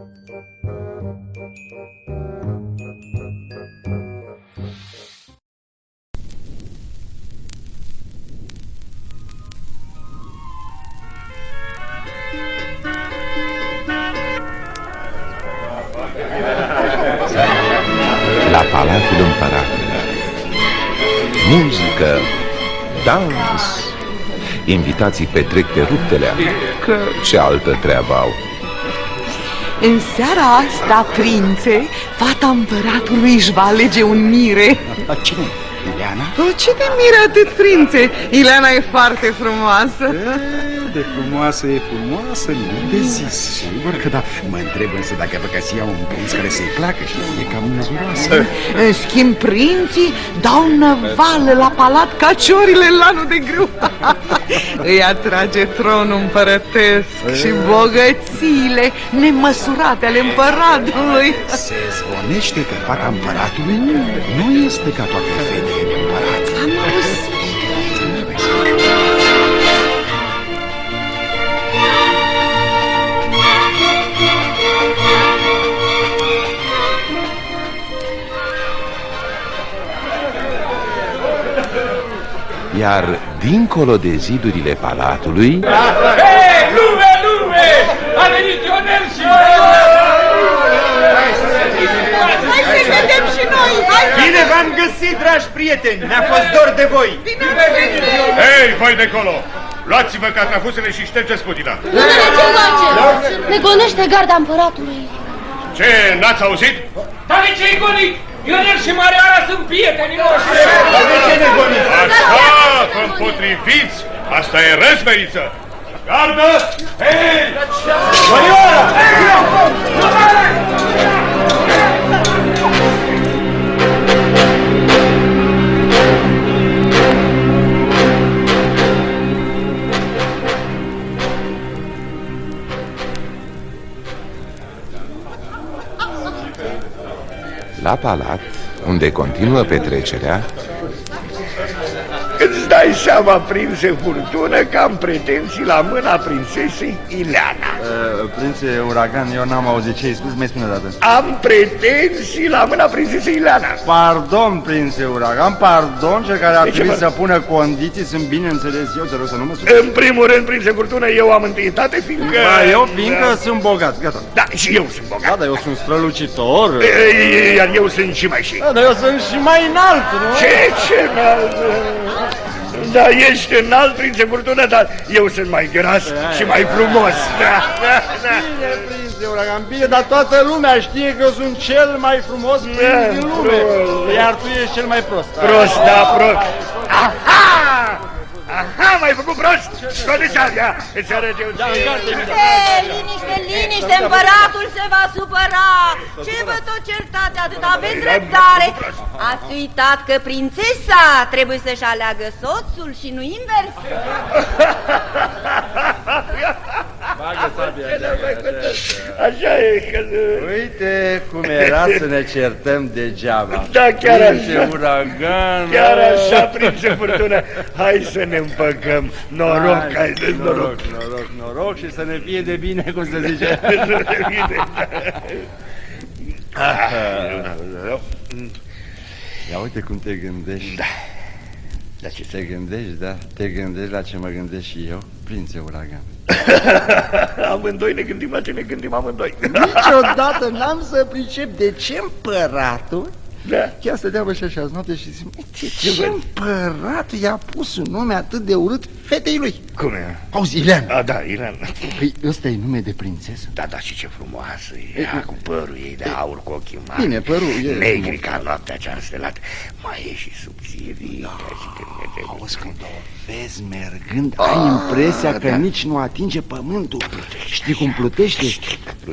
La Palatul Împăratului Muzică, dans. Invitații petrec pe ruptele Că ce altă treabă au În seara asta, prințe, fata împăratului își va alege un mire Cine? Ileana? oh, Ce de mire atât, prințe? Ileana e foarte frumoasă De frumoasă e frumoasă, nu de zis Sigur că da Mă întreb însă dacă păcăsia un prinț care să-i placă și e cam măzuroasă În schimb, prinții dau năvală la palat ca ciorile în lanul de grâu Îi atrage tronul împărătesc și bogățiile nemăsurate ale împăratului. Se zvonește că fata împăratului nu este ca toate fetele Iar dincolo de zidurile palatului Hei, lume, lume! A venit Ionel și Hai să vedem și noi! Hai Bine v-am găsit, dragi prieteni! Ne-a fost dor de voi! Hei, voi de acolo! Luați-vă catrafusele și ștergeți putina. Domnule, ce face? Ne gonește garda împăratului. Ce, n-ați auzit? Dar de ce-i gonit? Ionel și Mariana sunt prietenii noștri. De ce ne goniți? Așa, vă împotriviți! Asta e răzmeriță! Gardă! Hei! La palat, unde continuă petrecerea Îți dai seama, prințe Furtună, că am pretenții la mâna prințesei Ileana. Uh, prințe Uragan, eu n-am auzit ce ai spus, mai spune dată. Am pretenții la mâna prințesei Ileana. Pardon, prințe Uragan, pardon, cel care ar De ce, trebui mă? să pună condiții sunt bineînțeles eu, te rog să nu mă supăr. În primul rând, prințe Furtună, eu am întâietate, fiindcă... Da, eu fiindcă sunt bogat, gata. Da, și eu sunt Da, bogat. dar eu sunt strălucitor. E, Iar eu sunt și mai și. Da, dar eu sunt și mai înalt, nu? Ce, ce înalt? Da, ești înalt, prințe Furtună, dar eu sunt mai gras și mai frumos. Da, da, da. Bine, prințe Uragan, bine, dar toată lumea știe că eu sunt cel mai frumos prinț din lume. prost. Iar tu ești cel mai prost. Prost, da, prost. Aha! Aha, m-ai făcut prost! Scoate sabia! Îți arăt eu ție. Ei, liniște, liniște, împăratul se va supăra. Ce vă tot certați atât? Aveți dreptare. Ați uitat că prințesa trebuie să-și aleagă soțul și nu invers. Bagă sabia. Așa e că... Uite cum era să ne certăm degeaba. Da, chiar Prințe așa. Uragan. Chiar așa, prințe Furtună. Hai să ne împăcăm. Noroc, hai de noroc. noroc, noroc, noroc și să ne fie de bine, cum se zice. Ia uite cum te gândești. Da. Da, ce Te gândești, da? Te gândești la ce mă gândesc și eu, prințe Uragan. Amândoi ne gândim la ce ne gândim amândoi. Niciodată n-am să pricep de ce împăratul Da. Chiar stăteam așa și azi noapte și zic, "Uite, Ce ce văd? împărat i-a pus un nume atât de urât fetei lui. Cum e? Auzi, Ilean, A, da, Ilan. păi ăsta e nume de prințesă? Da, da, și ce frumoasă e, ea, cu părul ei de aur, cu ochii mari. Bine, părul e Negri frumos. ca noaptea cea înstelată. Mai e și subțirită și când merge... Auzi, când o vezi mergând, ai impresia că da. nici nu atinge pământul. Știi cum plutește?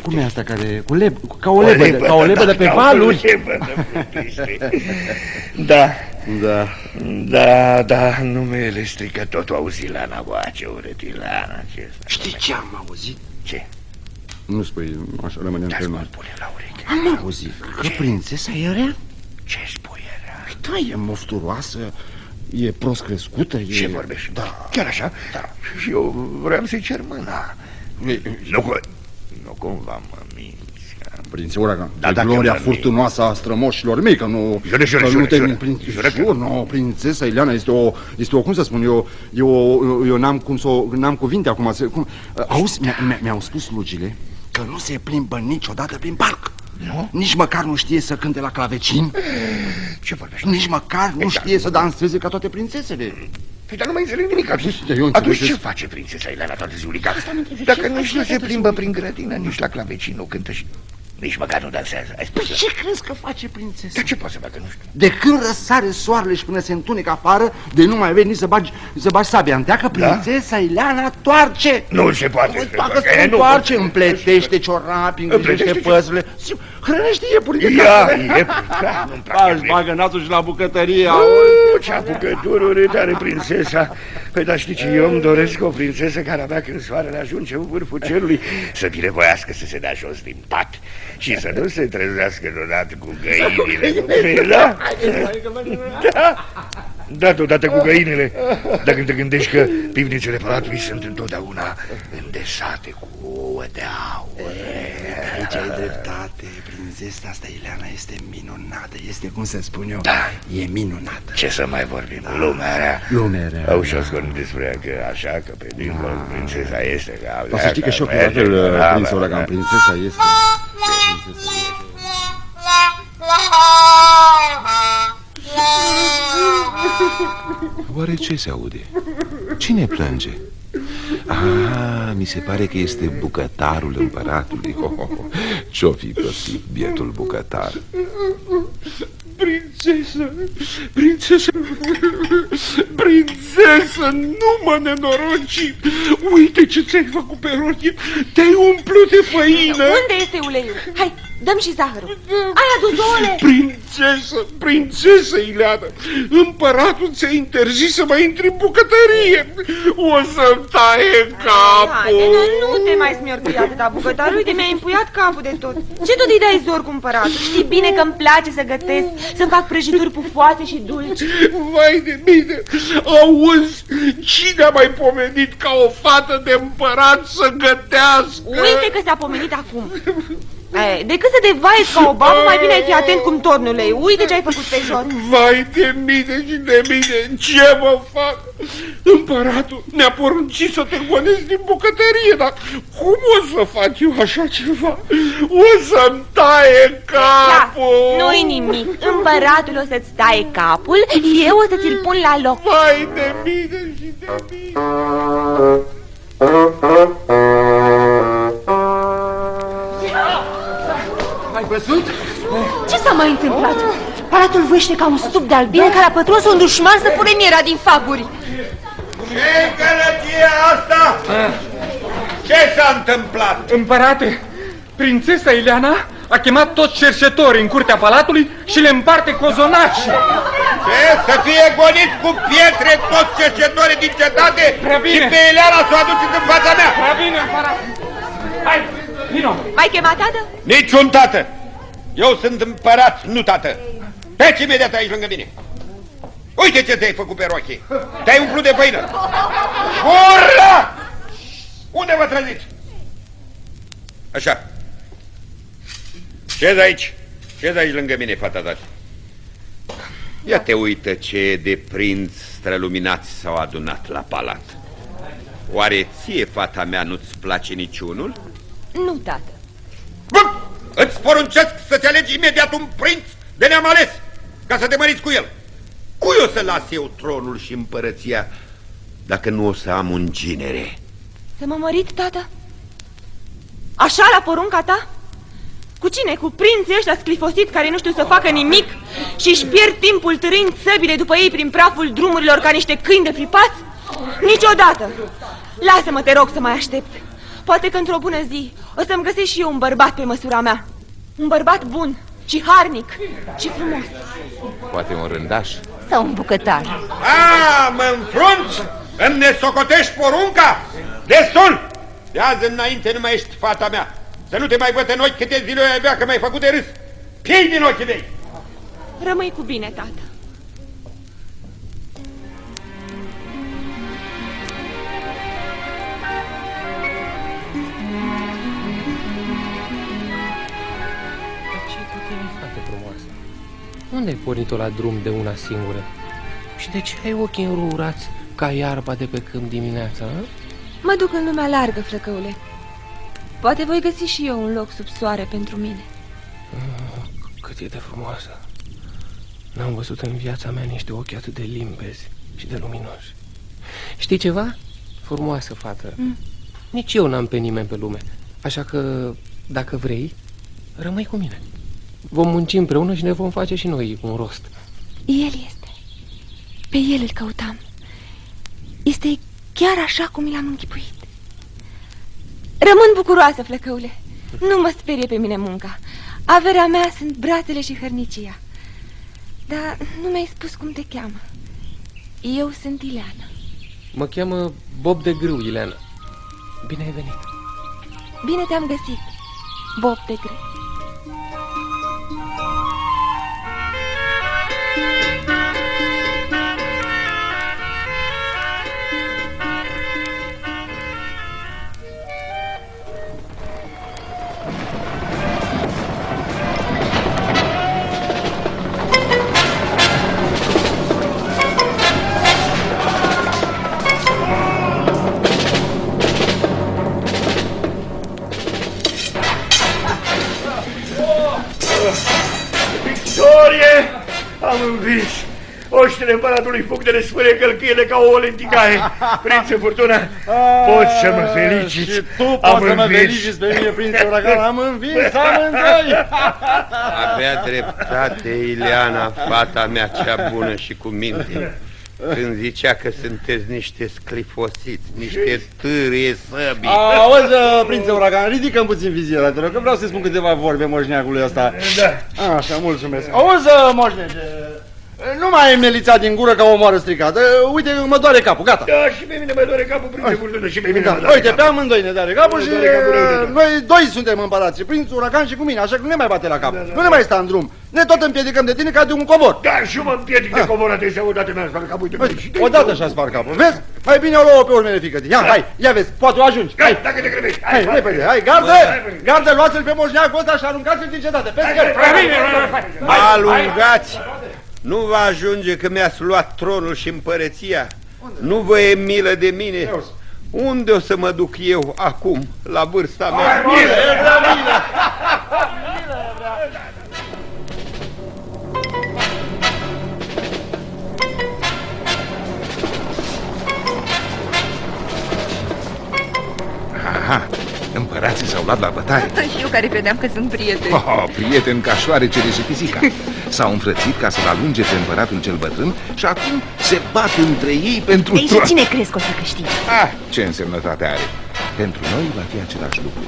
Cum e asta care... Cu leb, ca o lebădă, ca o lebădă pe da, valuri. Ca o lebădă plutește. Da, Da. da, da, numele strică totul. Auzi, Ilana, bă, ce urât, Ilana, ce... Știi ce am auzit? Ce? Nu spui, așa rămâne Da, între spune, noi. spune la ureche. Am auzit că prințesa e rea. Ce spui, era? Da, e mofturoasă, e prost crescută, e... Ce vorbești? Da. Chiar așa? Da. Și eu vreau să-i cer mâna. Nu, că Nu cumva mă minți. Prințe Uragan, Da, da, dacă gloria mă mint. furtunoasă a strămoșilor mei, că nu... Jură, jură, că jură, nu te jură. prin, Jură că- jur, nu, prințesa Ileana este o, este o, cum să spun, eu, eu, eu, eu n-am cum să, o- n-am cuvinte acum, să, cum, auzi, mi- mi- mi-au spus slugile că nu se plimbă niciodată prin parc. Nu? Nici măcar nu știe să cânte la clavecin, Ce vorbești? nici măcar nu Exact. știe să danseze ca toate prințesele. Păi, dar nu mai înțeleg nimic atunci. Eu înțeleg Atunci că- ce face prințesa Ileana toată ziulica? Dacă nici nu se plimbă prin grădină, nici la clavecin nu cântă și nici măcar nu dansează. Ai spus Păi ce crezi că face prințesa? Dar ce poate să facă, nu știu? De când răsare soarele și până se întunecă afară, de nu mai veni să bagi, să bagi sabia în teacă, prințesa Ileana toarce. Nu se poate. Păi, să Dacă facă. se E, nu întoarce, poate. împletește ciorapii, îngrijește Împletește ce- păzele, si- hrănește iepurile. Ia, e, da, nu-mi place Aș mie. bagă nasul și la bucătărie. Oh, ce apucătururi are prințesa Păi dar știi ce, eu îmi doresc o prințesă care abia când soarele ajunge în vârful cerului Să binevoiască să se dea jos din pat Și să nu se trezească deodată cu găinile Păi, Da, da da, deodată cu găinile. Dacă te gândești că pivnițele palatului sunt întotdeauna îndesate cu ouă de aur. Aici ai dreptate, prințesa asta Ileana este minunată, este cum să spun eu, Da. e minunată. Ce să mai vorbim, lumea. Rea Lumea. Rea, Au și ascult despre ea că așa, că pe dincolo prințesa este ca Dar să știi că și eu, la fel, prinț Uragan, prințesa este... Prințesa este. Oare ce se aude? Cine plânge? Ah, mi se pare că este bucătarul împăratului oh, oh, oh. Ce-o fi pățit bietul bucătar? Prințesă, prințesă, prințesă, nu mă nenoroci! Uite ce ți-ai făcut pe rochie, te-ai umplut de făină! Unde este uleiul? Hai, dăm și zahărul. Ai adus ouăle? Prințesă, prințesă Ileana, împăratul ți-a interzis să mai intri în bucătărie. O să-mi taie Haide, capul. nu, nu te mai smiortui atâta bucătar. Uite, mi-ai împuiat capul de tot. Ce tot îi dai zor cu împăratul? Știi bine că îmi place să gătesc, să-mi fac prăjituri pufoase și dulci. Vai de mine, auzi, cine a mai pomenit ca o fată de împărat să gătească? Uite că s-a pomenit acum. E, decât să te vaiți ca o babă, mai bine ai fi atent cum tornule. Uite ce ai făcut pe jos. Vai de mine și de mine, ce mă fac? Împăratul ne-a poruncit să te gonesc din bucătărie, dar cum o să fac eu așa ceva? O să-mi taie Da, capul! nu-i nimic. Împăratul o să-ți taie capul, eu o să ți-l pun la loc. Vai de mine și de mine! Ai văzut? Ce s-a mai întâmplat? Palatul vâște ca un stup de albine care a pătruns un dușman să pune mierea din faguri. Ce gălăgie asta? Ce s-a întâmplat? Împărate, prințesa Ileana a chemat toți cercetorii în curtea palatului și le împarte cozonaci. Ce? Să fie goniți cu pietre toți cercetorii din cetate Prea bine. și pe Ileana să o aduceți în fața mea? Prea bine, împărate. Hai, vino. Mai chemat, tată? Niciun tată! Eu sunt împărat, nu tată! Treci imediat aici lângă mine! Uite ce te-ai făcut pe rochie! Te-ai umplut de făină! Urla! Unde vă treziți? Așa. Ce aici? ce aici lângă mine, fata ta? Ia te uită ce de prinți străluminați s-au adunat la palat. Oare ție, fata mea, nu-ți place niciunul? Nu, tată. Bă! Îți poruncesc să-ți alegi imediat un prinț de neam ales, ca să te măriți cu el. Cui o să las eu tronul și împărăția, dacă nu o să am un ginere? Să mă mărit, tată? Așa la porunca ta? Cu cine? Cu prinții ăștia sclifosit care nu știu să facă nimic și își pierd timpul târâind săbile după ei prin praful drumurilor ca niște câini de fripați? Niciodată! Lasă-mă, te rog, să mai aștept. Poate că într-o bună zi o să-mi găsesc și eu un bărbat pe măsura mea. Un bărbat bun și harnic și frumos. Poate un rândaș? Sau un bucătar. A, mă înfrunți? Îmi nesocotești porunca? Destul! De azi înainte nu mai ești fata mea. Să nu te mai văd în ochi câte zile ai avea că m-ai făcut de râs. Piei din ochii mei! Rămâi cu bine, tată. Unde ai pornit-o la drum de una singură? Și de ce ai ochii înrurați ca iarba de pe câmp dimineața, a? Mă duc în lumea largă, flăcăule. Poate voi găsi și eu un loc sub soare pentru mine. Oh, cât e de frumoasă. N-am văzut în viața mea niște ochi atât de limpezi și de luminoși. Știi ceva? Frumoasă fată. Mm. Nici eu n-am pe nimeni pe lume. Așa că, dacă vrei, rămâi cu mine. Vom munci împreună și ne vom face și noi un rost. El este. Pe el îl căutam. Este chiar așa cum l-am închipuit. Rămân bucuroasă, flăcăule. Nu mă sperie pe mine munca. Averea mea sunt brațele și hărnicia. Dar nu mi-ai spus cum te cheamă. Eu sunt Ileana. Mă cheamă Bob de Grâu, Ileana. Bine ai venit. Bine te-am găsit, Bob de Grâu. Oștile împăratului fug de răspâre călcâiele ca o lenticaie. Prințe Furtuna, poți să mă feliciți. Și tu poți să mă feliciți pe mine, prințe Uragan. Am învins amândoi. Avea dreptate Ileana, fata mea cea bună și cu minte. Când zicea că sunteți niște sclifosiți, niște târie săbii. Auzi, prințe Uragan, ridică puțin viziera, te rog, că vreau să spun câteva vorbe moșneacului ăsta. Da. Așa, mulțumesc. Auzi, moșnege, nu mai ai melița din gură ca o moară stricată. Uite, mă doare capul, gata. Da, și pe mine mă doare capul, prințe Furtună, și pe mine da. mă doare Uite, capul. pe amândoi ne doare capul Ne și doare capul rău de tot. noi doi suntem împărați, prințul Uragan și cu mine, așa că nu ne mai bate la cap. Da, da, nu ne mai sta în drum. Ne tot împiedicăm de tine ca de un cobor. Da, și eu mă împiedic de comora de odată mi-a spart capul, uite, Uite, și odată și-a spart capul. Vezi? Mai bine o luă pe urmele fică Ia, hai, ia vezi, poate o ajungi. Hai, dacă te grăbești. Hai, repede, hai, gardă! Gardă, luați-l pe moșneacul ăsta și aruncați-l din cetate. Pe scări. Alungați! Nu va ajunge că mi-ați luat tronul și împărăția? Nu vă e milă de mine? Unde o să mă duc eu acum, la vârsta mea? Aha, împărații s-au luat la bătaie. Și eu care credeam că sunt prieteni. Oh, prieten ca șoarecele și pisica. S-au înfrățit ca să-l alunge pe împăratul cel bătrân și acum se bat între ei pentru Ei, și tron. cine crezi că o să câștige? Ah, ce însemnătate are? Pentru noi va fi același lucru.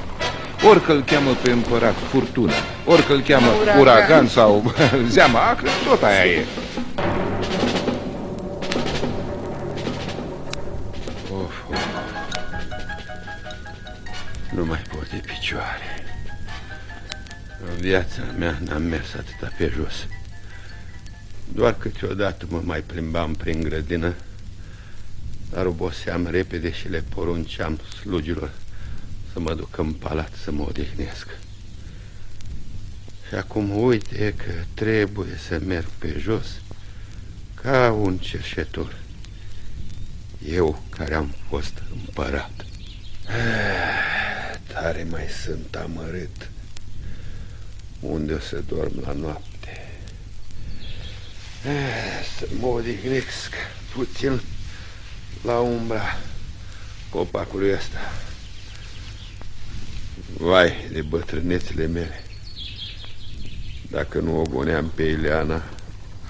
Orică îl cheamă pe împărat furtună, orică îl cheamă uragan, uragan sau zeama acră, tot aia e. picioare. În viața mea n-am mers atâta pe jos. Doar câteodată mă mai plimbam prin grădină, dar oboseam repede și le porunceam slugilor să mă duc în palat să mă odihnesc. Și acum uite că trebuie să merg pe jos ca un cerșetor. Eu care am fost împărat. Ah, Tare mai sunt amărât. Unde o să dorm la noapte? Ah, Să mă odihnesc puțin la umbra copacului ăsta. Vai de bătrânețele mele. Dacă nu o goneam pe Ileana,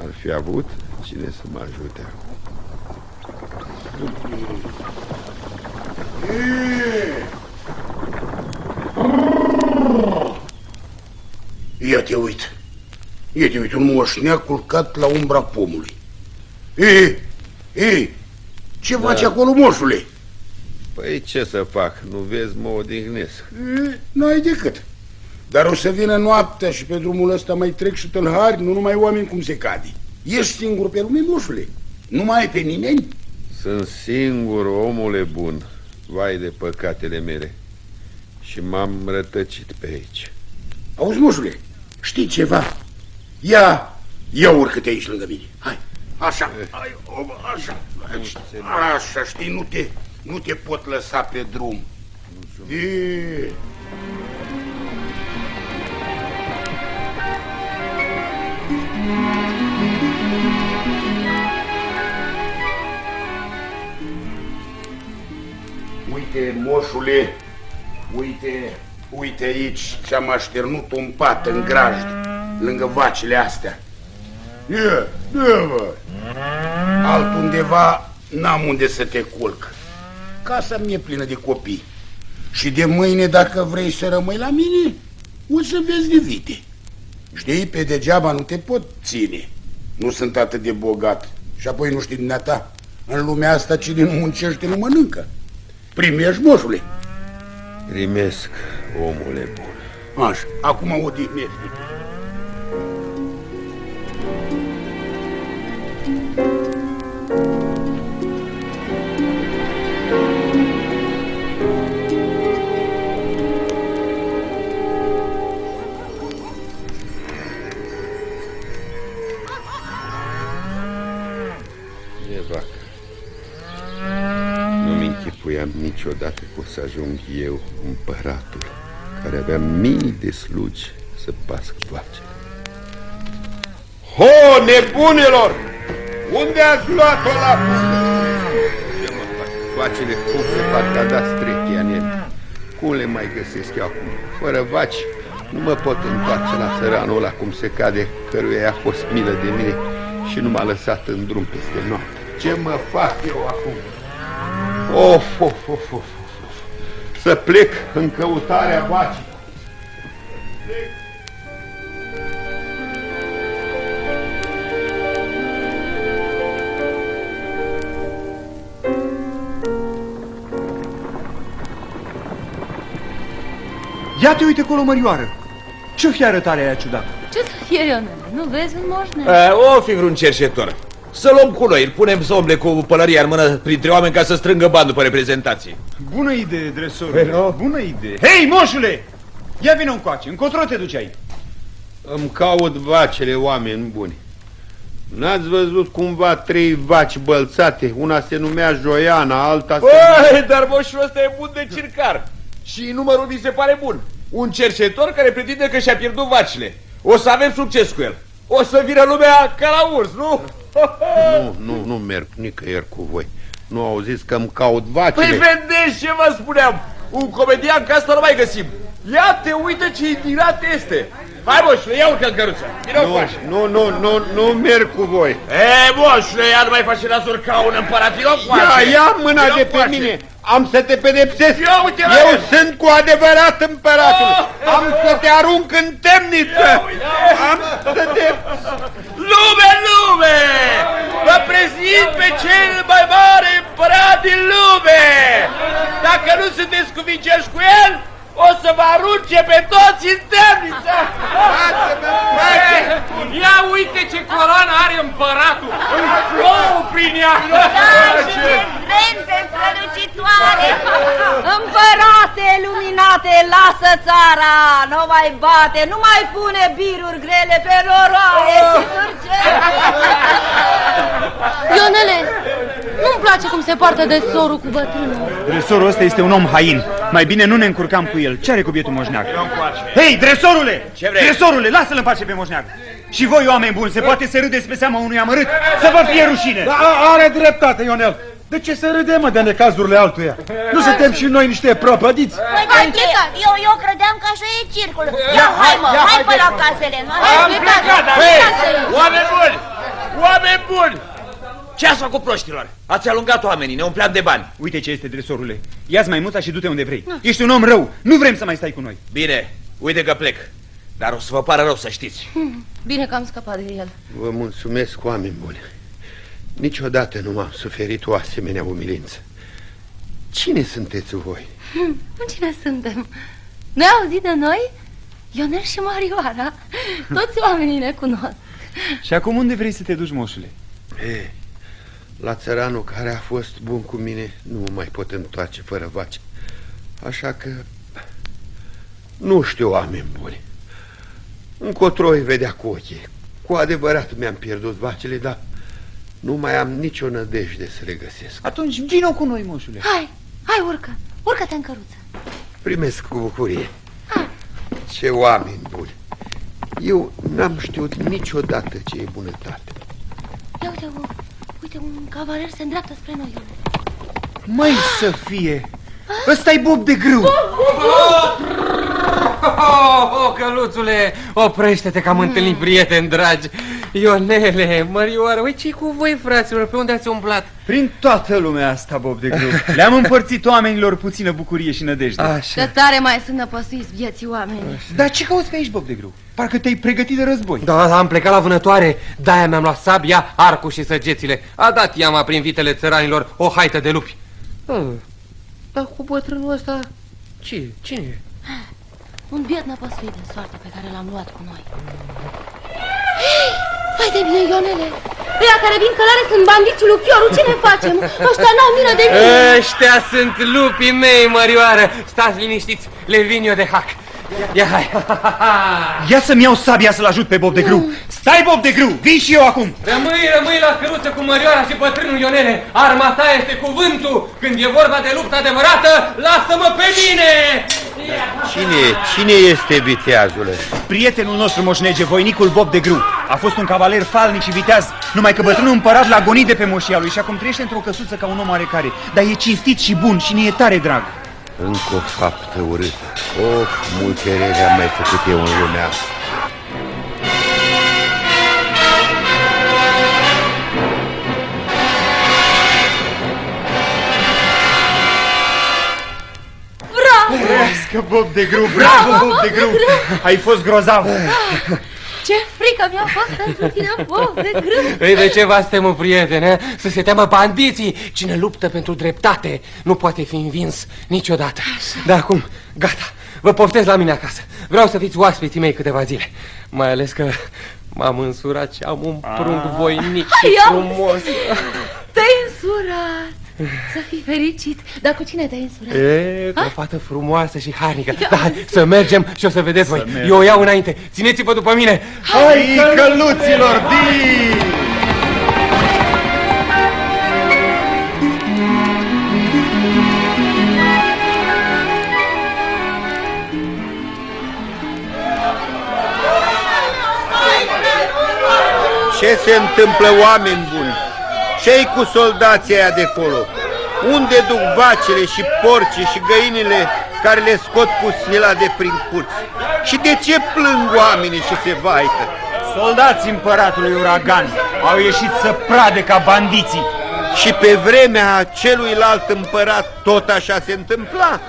ar fi avut cine să mă ajute acum. Ia te uit. Ia te uit, un moșneac culcat la umbra pomului. Ei, ei, ce Da. faci acolo, moșule? Păi ce să fac? Nu vezi, mă odihnesc. E, N-ai decât. Dar o să vină noaptea și pe drumul ăsta mai trec și tâlhari, nu numai oameni cum se cade. Ești singur pe lume, moșule. Nu mai ai pe nimeni? Sunt singur, omule bun, vai de păcatele mele. Și m-am rătăcit pe aici. Auzi, moșule, știi ceva? Ia, Eu urcă-te aici lângă mine. Hai, așa, hai, așa. Așa, știi, nu te, nu te pot lăsa pe drum. E... Uite, moșule, uite, uite aici ți-am așternut un pat în grajd, lângă vacile astea. Ia, ia, bă. Altundeva n-am unde să te culc. Casa mi-e plină de copii. Și de mâine, dacă vrei să rămâi la mine, o să vezi de vite. Știi, pe degeaba nu te pot ține. Nu sunt atât de bogat. Și apoi nu știi dumneata, în lumea asta cine nu muncește nu mănâncă. Primești, moșule. Primesc, omule bun. Așa, acum odihnește. E vacă. Nu-mi închipuiam niciodată că o să ajung eu, împăratul, care avea mii de slugi să pasc vacile. Ho, nebunilor! Unde ați luat-o la Ce mă fac? Vacile cum se fac cadastre chianele? Cum le mai găsesc eu acum? Fără vaci nu mă pot întoarce la țăranul ăla cum se cade, căruia i-a fost milă de mine și nu m-a lăsat în drum peste noapte. Ce mă fac eu acum? Of, of, of, of, of. Să plec în căutarea vacii. Ia te uite acolo, mărioară. Ce-o fi arătarea aia ciudată? Ce să fie, Ionele? Nu vezi un moșne? A, o fi vreun cerșetor. Să luăm cu noi, îl punem să umble cu pălăria în mână printre oameni ca să strângă bani după reprezentații. Bună idee, dresorul. Păi nu? Bună idee. Hei, moșule! Ia vină încoace, încotro te duci aici. Îmi caut vacile, oameni buni. N-ați văzut cumva trei vaci bălțate? Una se numea Joiana, alta se... Băi, dar moșul ăsta e bun de circar. Și numărul mi se pare bun. Un cercetor care pretinde că și-a pierdut vacile. O să avem succes cu el. O să vină lumea ca la urs, nu? Nu, nu, nu merg nicăieri cu voi. Nu auziți că îmi caut vacile? Păi vedeți ce vă spuneam. Un comedian ca asta nu mai găsim. Ia te uită ce indignat este. Hai, moșule, ia urcă în căruță. Vino Nu, nu, nu, nu, nu merg cu voi. E, moșule, ia nu mai face nasul ca un împărat. Vino Ia, ia mâna de pe mine. Am să te pedepsesc. Ia uite la Eu el. sunt cu adevărat împăratul. Am să te arunc în temniță. Am să te... Lume, lume! Vă prezint pe cel mai mare împărat din lume! Dacă nu sunteți cuvincioși cu el, o să vă arunce pe toți în temniță! Ia uite ce coroană are împăratul! Îi plouă prin ea! Da, și de vreme strălucitoare! Împărate luminate, lasă țara! Nu mai bate, nu mai pune biruri grele pe noroare și surgeri! Ionele, nu-mi place cum se poartă de sorul cu bătrânul. Dresorul ăsta este un om hain. Mai bine nu ne încurcam cu el. Ce are cu bietul moșneac? Hei, dresorule! Ce vrei? Dresorule, lasă-l în pace pe moșneac. Și voi, oameni buni, se poate să râdeți pe seama unui amărât? Să vă fie rușine! Da, are dreptate, Ionel. De ce să râdem, mă, de necazurile altuia? Nu suntem și noi niște prăpădiți? Păi, Antica, eu, eu credeam că așa e circul. Ia, hai mă, ia, hai hai, pe la hai. casele noastre. Am Plecați, plecat, dar... plecați Hei, aici. oameni buni! Oameni buni! Ce ați făcut proștilor? Ați alungat oamenii, ne umpleam de bani. Uite ce este, dresorule. Ia-ți maimuța și du-te unde vrei. Ești un om rău. Nu vrem să mai stai cu noi. Bine, uite că plec. Dar o să vă pară rău să știți. Hmm, Bine că am scăpat de el. Vă mulțumesc, oameni buni. Niciodată nu m-am suferit o asemenea umilință. Cine sunteți voi? Hmm, Cine suntem? Ne-ai auzit de noi? Ionel și Marioara. Toți oamenii ne cunosc. Și acum unde vrei să te duci, moșule? E, la țăranul care a fost bun cu mine nu mă mai pot întoarce fără vaci. Așa că nu știu, oameni buni. Încotro îi vedea cu ochii. Cu adevărat mi-am pierdut vacile, dar nu mai am nicio nădejde să le găsesc. Atunci vino cu noi, moșule. Hai, hai, urcă, urcă-te în căruță. Primesc cu bucurie. Ce oameni buni! Eu n-am știut niciodată ce e bunătate. Ia uite, u- uite, un cavaler se îndreaptă spre noi. Măi să fie! ăsta e Bob de grâu! Oh, oh, căluțule, oprește-te că am întâlnit prieteni dragi Ionele, Mărioară, uite ce cu voi, fraților, pe unde ați umblat? Prin toată lumea asta, Bob de grâu Le-am împărțit oamenilor puțină bucurie și nădejde Că tare mai sunt năpăstuiți vieții oameni. Dar ce cauți pe aici, Bob de grâu? Parcă te-ai pregătit de război Da, da, am plecat la vânătoare De-aia mi-am luat sabia, arcul și săgețile A dat iama prin vitele țăranilor o haită de lupi ah, Dar cu bătrânul ăsta, ce, cine e? Un biet năpăstuit din soarta pe care l-am luat cu noi. Hai de bine, Ionele! Ăia care vin călare sunt bandiți lui Chioru, ce ne facem? Ăștia n-au milă de mine! Ăștia sunt lupii mei, Mărioară Stați liniștiți, le vin eu de hac Ia, hai. Ia să-mi iau sabia să-l ajut pe Bob de grâu Stai, Bob de grâu, vin și eu acum. Rămâi, rămâi la căruță cu Mărioara și bătrânul Ionele. Armata este cuvântul. Când e vorba de luptă adevărată, lasă-mă pe mine! Cine, cine este viteazul ăsta? Prietenul nostru moșnege, voinicul Bob de grâu A fost un cavaler falnic și viteaz Numai că bătrânul împărat l-a gonit de pe moșia lui Și acum trăiește într-o căsuță ca un om oarecare. Dar e cinstit și bun și ne e tare drag Încă o faptă urâtă. Of, multe rele am mai făcut eu în lumea asta. Bravo! Brească Bob de grâu, bravo Bob de grâu Ai fost grozav Ce? Frică mi-a fost pentru tine, Bob de grâu! Ei, de ce v suntem, prietene? Să se teamă bandiții Cine luptă pentru dreptate nu poate fi învins niciodată. Dar acum, gata, vă poftez la mine acasă. Vreau să fiți oaspeții mei câteva zile. Mai ales că m-am însurat și am un prunc voinic și Hai, ia frumos. Te-ai însurat! Să fii fericit! Dar cu cine te-ai însurat? E, cu o fată frumoasă și harnică Da, hai, să mergem și o să vedeți voi Eu o iau înainte, țineți-vă după mine Hai, căluților, din! Ce se întâmplă, oameni buni? Ce cu soldații aia de acolo? Unde duc vacile și porcii și găinile care le scot cu snila de prin curți? Și de ce plâng oamenii și se vaită? Soldații împăratului Uragan au ieșit să prade ca bandiții Și pe vremea celuilalt împărat tot așa se întâmpla?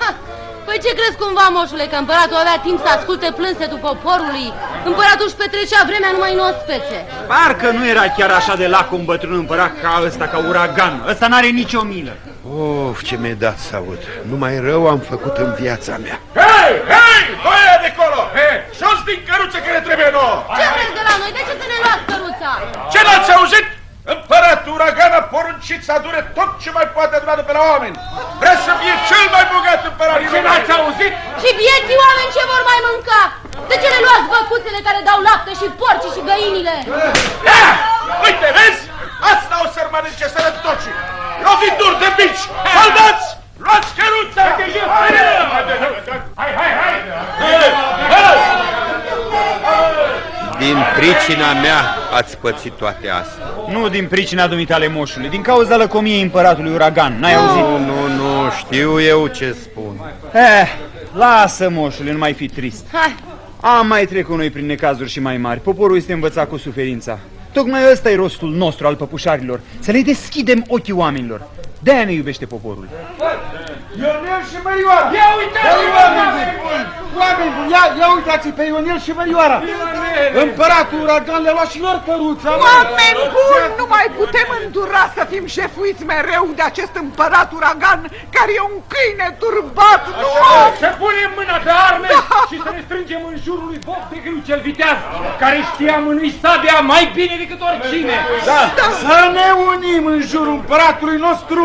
Ha! Păi ce crezi cumva, moșule, că împăratul avea timp să asculte plânsetul poporului? Împăratul își petrecea vremea numai în ospețe. Parcă nu era chiar așa de lacom bătrân împărat ca ăsta, ca uragan Ăsta n-are nicio milă Of, ce mi-e dat să aud. Numai rău am făcut în viața mea. Hei, hei, voi de acolo! Hei, jos din căruță că ne trebuie nouă! Ce vreți de la noi? De ce să ne luați căruța? Ce n-ați auzit? Împăratul Uragan a poruncit să adune tot ce mai poate aduna de pe la oameni. Vrea să fie cel mai bogat împărat din Ce n-ați auzit? Și vieții oameni ce vor mai mânca? De ce le luați băcuțele care dau lapte și porci și găinile? Da! Uite, vezi? Asta o să mănânce sărătocii! Lovituri de bici! Soldați! Luați căruța! Hai, hai, hai! hai! Din pricina mea ați pățit toate astea. Nu din pricina dumitale moșului, din cauza lăcomiei împăratului Uragan, n-ai auzit? Nu, nu, nu, știu eu ce spun. Eh, lasă moșule, nu mai fi trist Hai, Am mai trecut noi prin necazuri și mai mari Poporul este învățat cu suferința Tocmai ăsta e rostul nostru al păpușarilor Să le deschidem ochii oamenilor De-aia ne iubește poporul Ionel și Mărioara! Ia uitați, Ia oameni buni! Oameni buni, ia, ia uitați pe Ionel și Mărioara! Împăratul Uragan le-a luat și lor căruța! Oameni buni, nu mai putem îndura să fim șefuiți mereu de acest împărat uragan care e un câine turbat, nu? Să punem mâna pe arme și să ne strângem în jurul lui Bob de grâu cel viteaz, care știa mânui sabia mai bine decât oricine. Da, să ne unim în jurul împăratului nostru,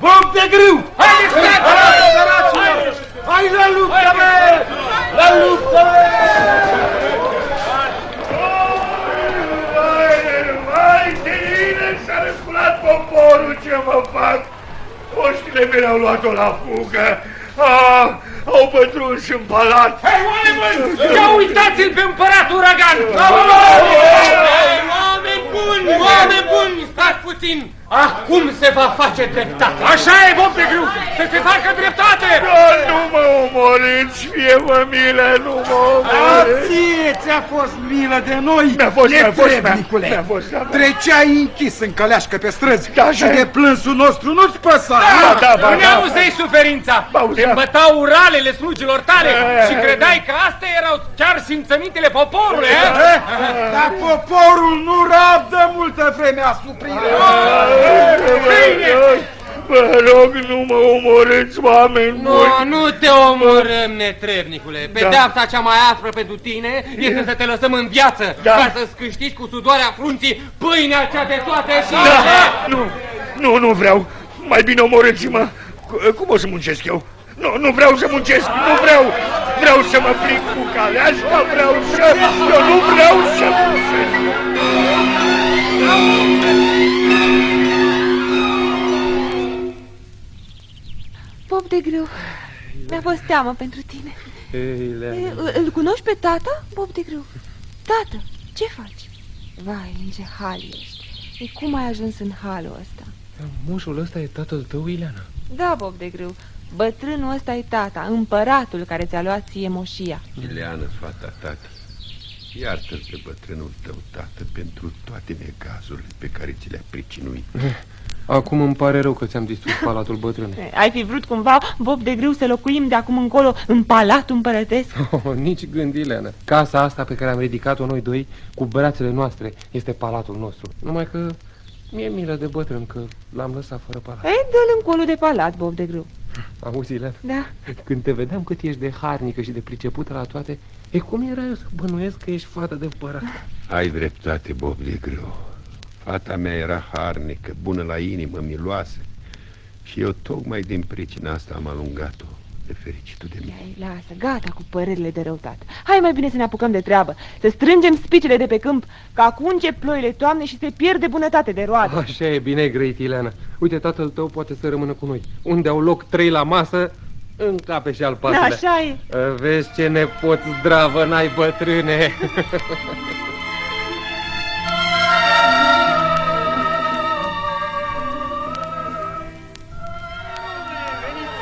Bom de grâu! Hai, săraților! Hai la luptă, bă! La luptă, bă! Vai de mine s-a răsculat poporul ce mă fac! Poștile mele au luat-o la fugă! Ah, au pătruns în palat. Hei, oameni ia uitați-l pe împăratul Uragan! Oameni buni, oameni buni, stați puțin! Acum se va face dreptate! Așa e, Bob de Grâu, să se facă dreptate! Da, nu mă omorâți, fie vă milă, nu mă omorâți! Ție ți-a fost milă de noi, Mi-a fost, mi-a fost, mi-a- netrebnicule. mi-a fost, da, da. Treceai închis în căleașcă pe străzi Da, și da. de plânsul nostru nu-ți păsa. Da, da, ba, Nu da. auzeai suferința! Te îmbătau uralele slugilor tale și credeai că astea erau chiar simțămintele poporului, eh? Dar poporul nu rabdă multă vreme asuprire. Vă rog, nu mă omorâți, oameni Nu, buni! nu te omorâm, netrebnicule. Pedeapsa cea mai aspră pentru tine este să te lăsăm în viață Da. ca să-ți câștigi cu sudoarea frunții pâinea cea de toate și... Da, nu, nu, nu vreau. Mai bine omorâți-mă. Cu- Cum o să muncesc eu? Nu, nu vreau să muncesc, nu vreau. Vreau să mă plimb cu caleașca, vreau să... Eu nu vreau să muncesc. Bob de greu, mi-a fost teamă pentru tine. Ei, Leana. E, îl- Îl cunoști pe tata, Bob de greu? Tată, ce faci? Vai, în ce hal ești. E cum ai ajuns în halul ăsta? Moșul ăsta e tatăl tău, Ileana. Da, Bob de greu, bătrânul ăsta e tata, împăratul care ți-a luat ție moșia. Ileana, fata tati, iartă-l pe bătrânul tău, tată, pentru toate negazurile pe care ți le-a pricinuit. Acum îmi pare rău că ți-am distrus palatul bătrân. Ai fi vrut cumva, Bob de greu, să locuim de acum încolo în palatul împărătesc? Oh, nici gând, Ileana. Casa asta pe care am ridicat-o noi doi, cu brațele noastre, este palatul nostru. Numai că mi-e milă de bătrân că l-am lăsat fără palat. Ei, dă-l încolo de palat, Bob de greu. Auzi, Ileana? Da. Când te vedeam cât ești de harnică și de pricepută la toate, e cum era eu să bănuiesc că ești fată de împărat? Ai dreptate, Bob de greu. Fata mea era harnică, bună la inimă, miloasă. Și eu tocmai din pricina asta am alungat-o de fericitul de mine. Ei, lasă, gata cu părerile de răutate. Hai mai bine să ne apucăm de treabă, să strângem spicele de pe câmp, că acum încep ploile toamne și se pierde bunătate de roade. Așa e, bine grăit, Ileana. Uite, tatăl tău poate să rămână cu noi. Unde au loc trei la masă, încape și al patrulea. Așa e. Vezi ce nepoți zdravă n-ai, bătrâne.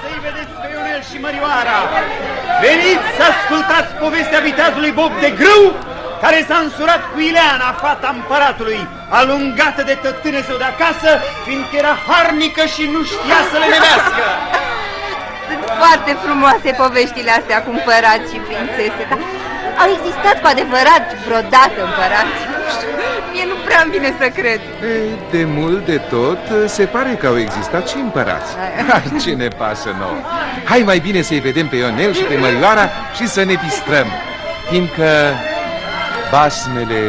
Să-i vedeți pe Ionel și Mărioara! Veniți să ascultați povestea viteazului Bob de Grâu, care s-a însurat cu Ileana, fata împăratului, alungată de tătâne său de acasă, fiindcă era harnică și nu știa să le nevească. Sunt foarte frumoase poveștile astea cu împărați și prințese, dar au existat cu adevărat vreodată împărați? Nu știu, mie nu prea îmi vine să cred. Ei, De mult de tot, se pare că au existat și împărați. Dar ce ne pasă nouă? Hai mai bine să-i vedem pe Ionel și pe Mărioara și să ne distrăm, fiindcă basmele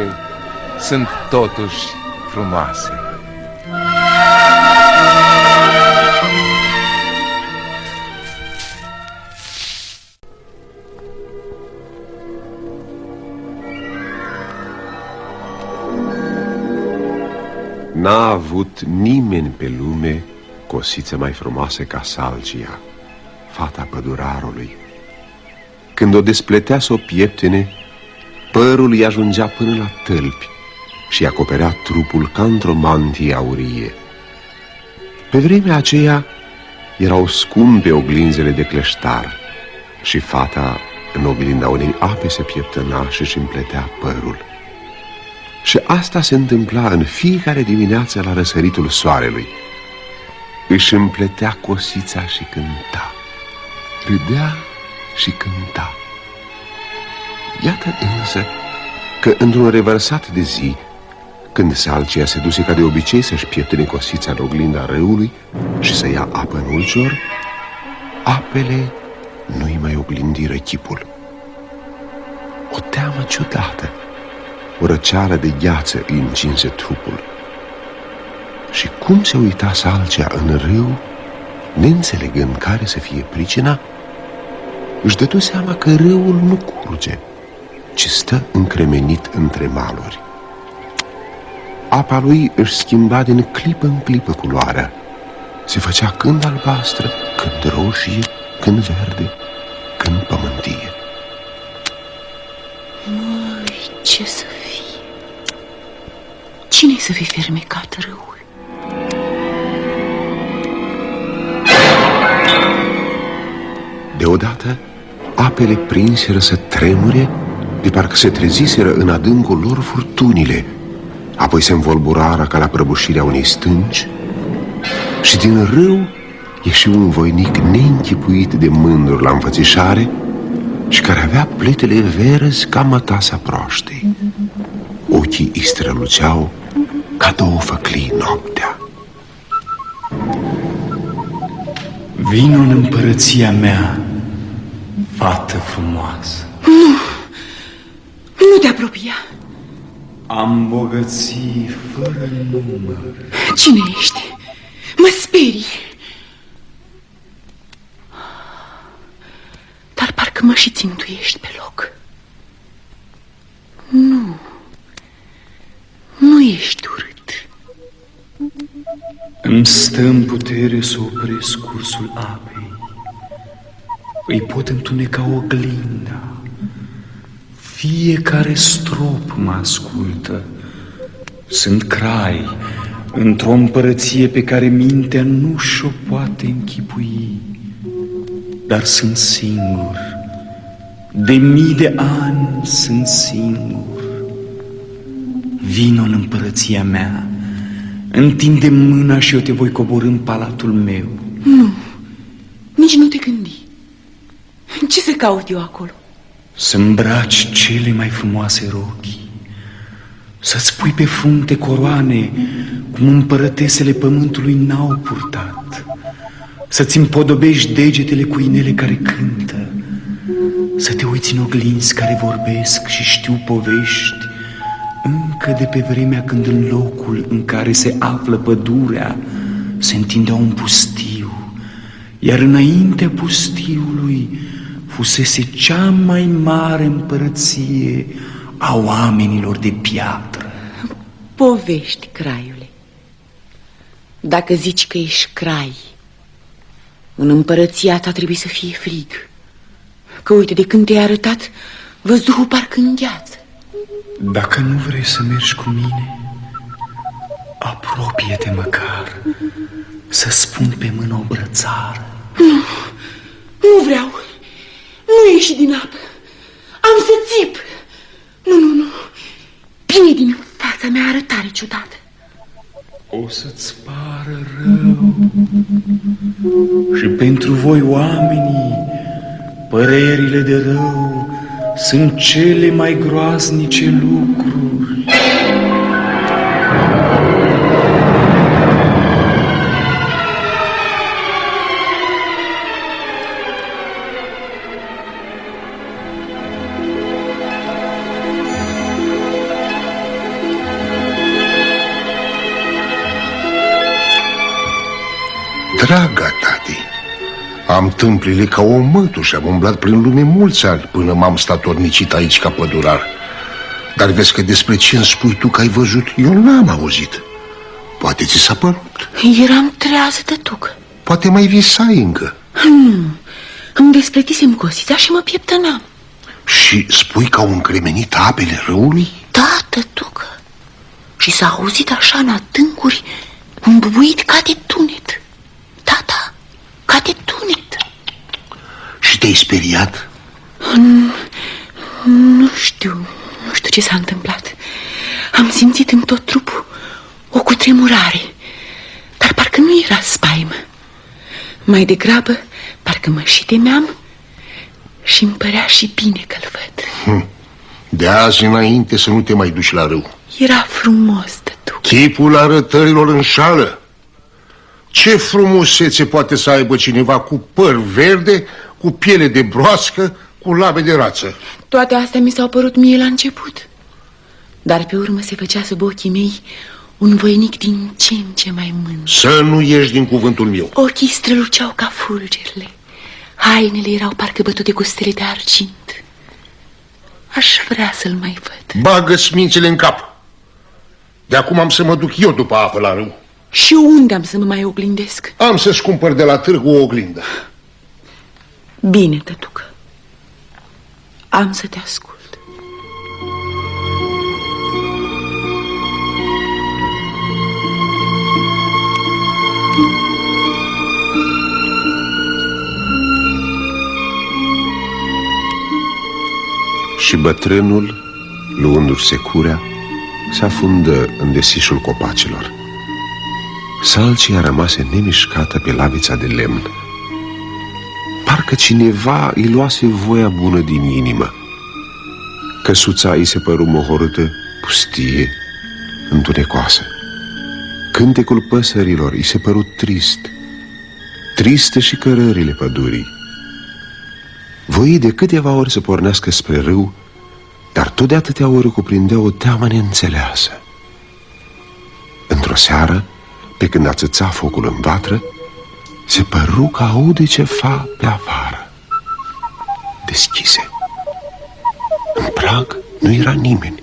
sunt totuși frumoase. N-a avut nimeni pe lume cosiță mai frumoasă ca Salgia, fata pădurarului. Când o despletea să o pieptene, părul îi ajungea până la tălpi și acoperea trupul ca într-o mantie aurie. Pe vremea aceea erau scumpe oglinzele de cleștar și fata în oglinda unei ape se pieptăna și își împletea părul. Și asta se întâmpla în fiecare dimineață la răsăritul soarelui. Își împletea cosița și cânta. Râdea și cânta. Iată însă că într-un revărsat de zi, când Salcia se duse ca de obicei să-și pieptene cosița în oglinda râului și să ia apă în ulcior, apele nu-i mai oglindiră chipul. O teamă ciudată o răceală de gheață îi încinse trupul. Și cum se uita salcea în râu, neînțelegând care să fie pricina, își dădu seama că râul nu curge, ci stă încremenit între maluri. Apa lui își schimba din clipă în clipă culoarea, se făcea când albastră, când roșie, când verde, când pământie. Măi, ce să fie? Cine să fi fermecat râul? Deodată, apele prinseră să tremure, de parcă se treziseră în adâncul lor furtunile, apoi se învolburară ca la prăbușirea unei stânci și din râu ieși un voinic neînchipuit de mândru la înfățișare și care avea pletele verzi ca mătasa proaștei. Ochii îi străluceau ca două făclii noaptea. Vino în împărăția mea, fată frumoasă. Nu! Nu te apropia! Am bogății fără număr. Cine ești? Mă sperii! Dar parcă mă și țintuiești pe loc. Nu. Nu ești urât. Îmi stă în putere să opresc cursul apei. Îi pot întuneca oglinda. Fiecare strop mă ascultă. Sunt crai într-o împărăție pe care mintea nu și-o poate închipui. Dar sunt singur. De mii de ani sunt singur. Vino în împărăția mea. Întinde mâna și eu te voi coborâ în palatul meu. Nu. Nici nu te gândi. Ce să caut eu acolo? Să îmbraci cele mai frumoase rochii, să-ți pui pe frunte coroane cum împărătesele pământului n-au purtat, să-ți împodobești degetele cu inele care cântă, să te uiți în oglinzi care vorbesc și știu povești, încă de pe vremea când în locul în care se află pădurea se întindea un pustiu, iar înaintea pustiului fusese cea mai mare împărăție a oamenilor de piatră. Povești, craiule. Dacă zici că ești crai, în împărăția ta trebuie să fie frig. Că uite, de când te-ai arătat, văzduhul parcă îngheață. Dacă nu vrei să mergi cu mine, apropie-te măcar să spun pe mână o brățară. Nu, nu vreau. Nu ieși din apă. Am să țip. Nu, nu, nu. Bine din fața mea arătare ciudată. O să-ți pară rău. Și pentru voi, oamenii, părerile de rău sunt cele mai groaznice lucruri. Draga tati, am tâmplile ca o mătușă, am umblat prin lume mulți ani până m-am statornicit aici ca pădurar. Dar vezi că despre ce îmi spui tu că ai văzut, eu n-am auzit. Poate ți s-a părut. Eram trează de tucă. Poate mai visai încă. Nu, îmi despletisem cosița și mă pieptănam. Și spui că au încremenit apele râului? Da, tătucă. Și s-a auzit așa în adâncuri un bubuit ca de tunet. Da, da, ca de tunet. Și te-ai speriat? Nu, nu știu, nu știu ce s-a întâmplat. Am simțit în tot trupul o cutremurare, dar parcă nu era spaimă. Mai degrabă, parcă mă și temeam și îmi părea și bine că-l văd. Hm. De azi înainte să nu te mai duci la râu. Era frumos, tătuc. Chipul arătărilor înșală. Ce frumusețe poate să aibă cineva cu păr verde, cu piele de broască, cu labe de rață? Toate astea mi s-au părut mie la început. Dar pe urmă se făcea sub ochii mei un voinic din ce în ce mai mândru. Să nu ieși din cuvântul meu. Ochii străluceau ca fulgerile. Hainele erau parcă bătute cu stele de argint. Aș vrea să-l mai văd. Bagă smințele în cap. De acum am să mă duc eu după apă la râu. Și unde am să mă mai oglindesc? Am să-ți cumpăr de la târg o oglindă. Bine, tătucă. Am să te ascult. Și bătrânul, luându-și securea, se afundă în desișul copacilor. Salcia rămase nemișcată pe lavița de lemn. Parcă cineva îi luase voia bună din inimă. Căsuța îi se păru mohorâtă, pustie, întunecoasă. Cântecul păsărilor îi se păru trist, triste și cărările pădurii. Voi de câteva ori să pornească spre râu, dar tot de atâtea ori cuprindea o teamă neînțeleasă. Într-o seară, pe când ațăța focul în vatră, se păru că aude ceva pe afară. Deschise. În prag nu era nimeni.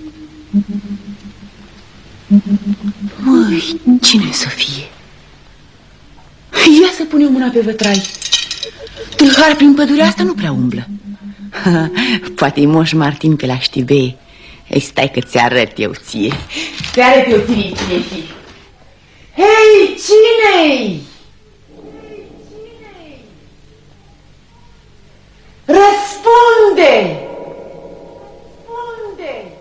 Măi, cine să fie? Ia să punem mâna pe vătrai. Tâlhar prin pădurea asta nu prea umblă. Poate-i moș Martin pe la știbe. Ei, stai că ți arăt eu ție. Te arăt eu ție, ție, ție. Hei, cine-i? Răspunde! Răspunde!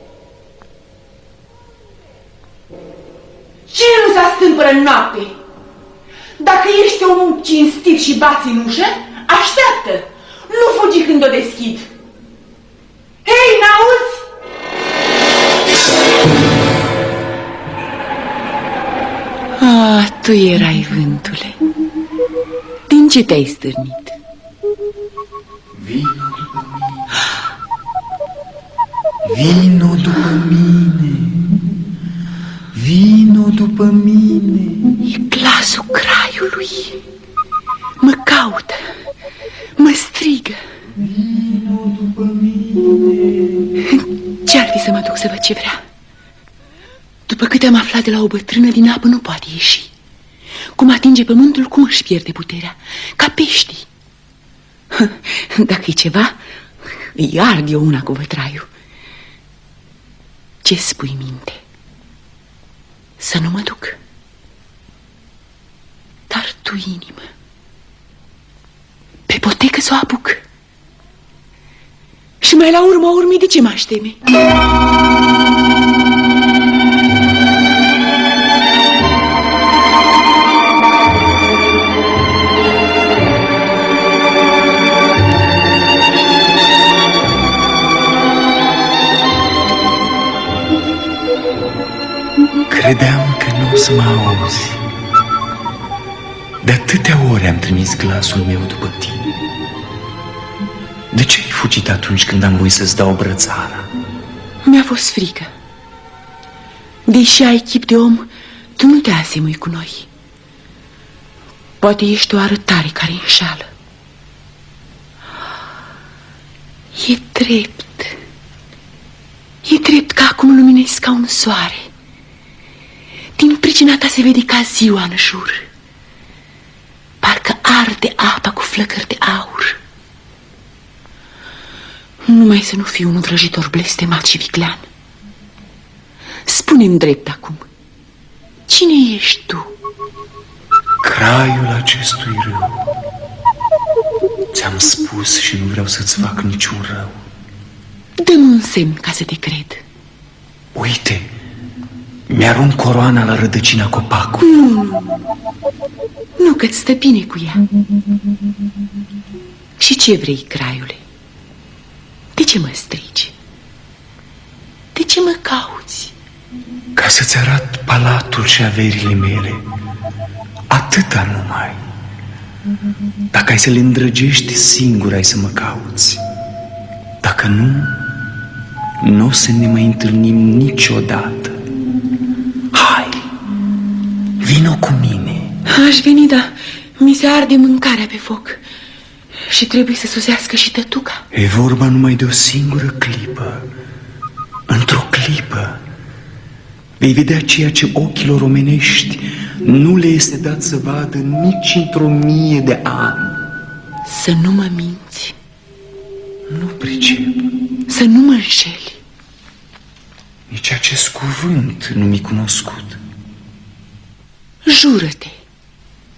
Cine nu se stâmpără în noapte? Dacă ești om cinstit și bați în ușă, așteaptă! Nu fugi când o deschid! Hei, n-auzi? Ah, tu erai vântule. Din ce te-ai stârnit? Vino după mine. Vino după mine. Vino după mine. E glasul craiului. Mă caută. Mă strigă. Vino după mine. Ce-ar fi să mă duc să văd ce vrea? După câte am aflat de la o bătrână, din apă nu poate ieși. Cum atinge pământul, cum își pierde puterea. Ca peștii. Dacă e ceva, îi ard eu una cu vătraiul. Ce spui minte? Să nu mă duc. Dar tu, inimă, pe potecă să o apuc. Și mai la urmă urmii de ce mă teme? Credeam că nu o să mă auzi. De atâtea ori am trimis glasul meu după tine. De ce ai fugit atunci când am voit să-ți dau brățara? Mi-a fost frică. Deși ai chip de om, tu nu te asemui cu noi. Poate ești o arătare care înșală. E drept. E drept că acum luminezi ca un soare. Din pricina ta se vede ca ziua în jur. Parcă arde apa cu flăcări de aur. Numai să nu fiu un vrăjitor blestemat și viclean. Spune-mi drept acum, cine ești tu? Craiul acestui râu. Ți-am spus și nu vreau să-ți fac niciun rău. Dă-mi un semn ca să te cred. Uite, mi-arunc coroana la rădăcina copacului. Nu, nu, nu că-ți stă bine cu ea. Și ce vrei, craiule? De ce mă strici? De ce mă cauți? Ca să-ți arăt palatul și averile mele. Atâta numai. Dacă ai să le îndrăgești, singur ai să mă cauți. Dacă nu, nu o să ne mai întâlnim niciodată. Hai, vino cu mine. Aș veni, dar mi se arde mâncarea pe foc. Și trebuie să sosească și tătuca. E vorba numai de o singură clipă. Într-o clipă vei vedea ceea ce ochilor omenești nu le este dat să vadă nici într-o mie de ani. Să nu mă minți. Nu pricep. Să nu mă înșeli. Nici acest cuvânt nu mi cunoscut. Jură-te.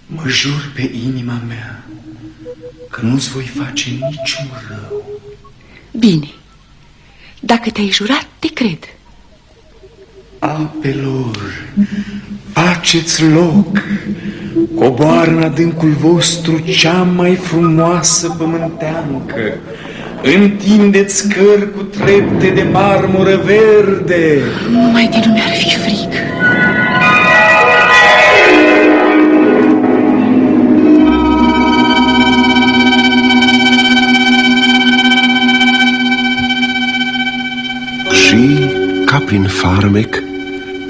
Mă jur pe inima mea că nu-ți voi face niciun rău. Bine. Dacă te-ai jurat, te cred. Apelor, faceți loc, coboară în adâncul vostru cea mai frumoasă pământeancă, întindeți cări cu trepte de marmură verde. Numai de nu mi-ar fi frig. Și, ca prin farmec,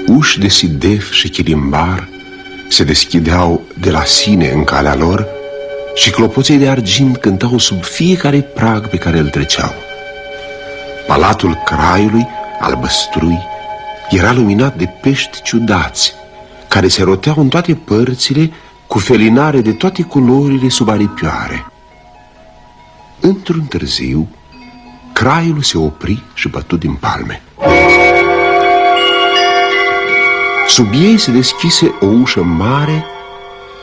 uși de sidef și chilimbar se deschideau de la sine în calea lor și clopoței de argint cântau sub fiecare prag pe care îl treceau. Palatul craiului, albăstrui, era luminat de pești ciudați, care se roteau în toate părțile cu felinare de toate culorile sub aripioare. Într-un târziu, craiul se opri și bătu din palme. Sub ei se deschise o ușă mare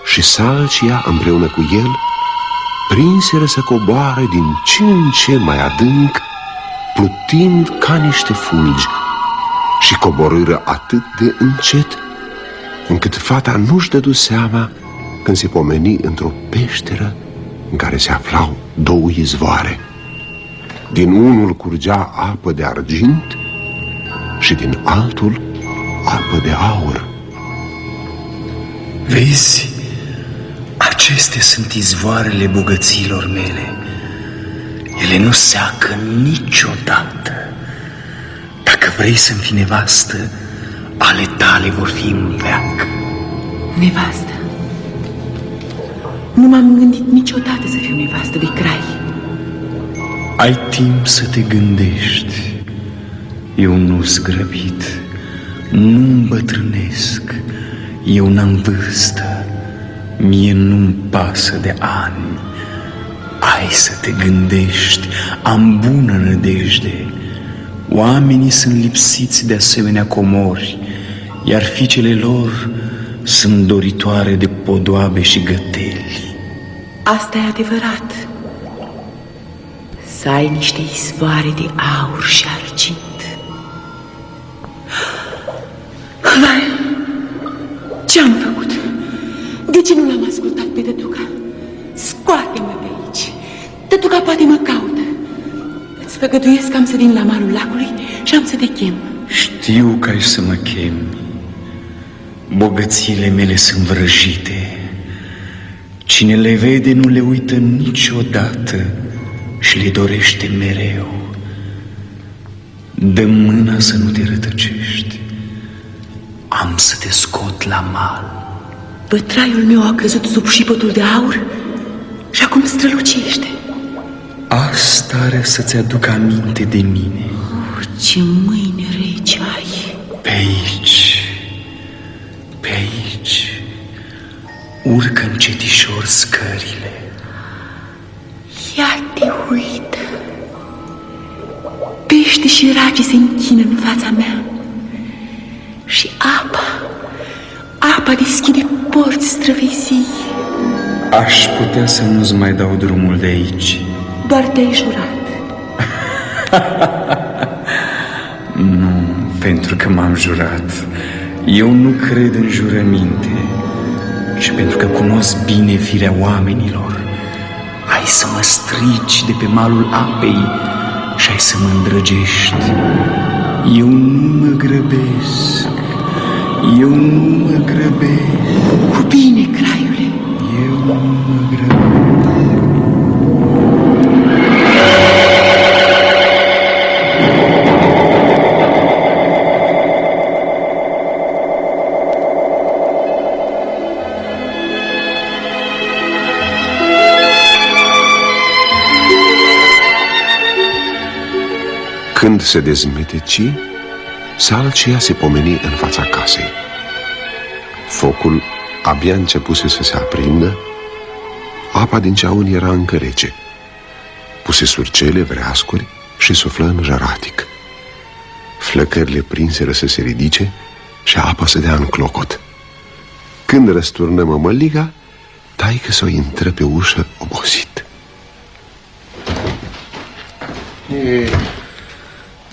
și Salcia împreună cu el prinseră să coboare din ce în ce mai adânc, plutind ca niște fulgi și coborâră atât de încet încât fata nu-și dădu seama când se pomeni într-o peșteră în care se aflau două izvoare. Din unul curgea apă de argint și din altul apă de aur. Vezi, acestea sunt izvoarele bogăților mele. Ele nu seacă niciodată. Dacă vrei să-mi fi nevastă, ale tale vor fi în veac. Nevastă. Nu m-am gândit niciodată să fiu nevastă de crai. Ai timp să te gândești. Eu nu grăbit, nu îmbătrânesc, eu n-am vârstă, mie nu-mi pasă de ani. Ai să te gândești, am bună nădejde. Oamenii sunt lipsiți de asemenea comori, iar fiicele lor sunt doritoare de podoabe și găteli. Asta e adevărat. Să ai niște izvoare de aur și argint. Vai, ce-am făcut? De ce nu l-am ascultat pe tătuca? Scoate-mă pe aici. Tătuca poate mă caută. Îți făgăduiesc că am să vin la malul lacului și am să te chem. Știu că ai să mă chemi. Bogățiile mele sunt vrăjite. Cine le vede nu le uită niciodată și le dorește mereu. Dă mâna să nu te rătăcești. Am să te scot la mal. Bătraiul meu a căzut sub șipotul de aur și acum strălucește. Asta are să-ți aduc aminte de mine. Oh, ce mâine rece ai. Pe aici, pe aici, urcă încetișor scările. Ia te uită. Pește și ragi se închină în fața mea. Și apa, apa deschide porți străvezii. Aș putea să nu-ți mai dau drumul de aici. Doar te-ai jurat. Nu, pentru că m-am jurat. Eu nu cred în jurăminte, ci pentru că cunosc bine firea oamenilor. Ai să mă strici de pe malul apei și ai să mă îndrăgești. Eu nu mă grăbesc, eu nu mă grăbesc. Cu bine, craiule. Eu nu mă grăbesc. Când se dezmeteci, Salcia se pomeni în fața casei. Focul abia începuse să se aprindă, apa din ceaun era încă rece. Puse surcele, vreascuri și suflă în jăratic. Flăcările prinseră să se ridice și apa să dea în clocot. Când răsturnă mămăliga, taică să o intră pe ușă obosit. E,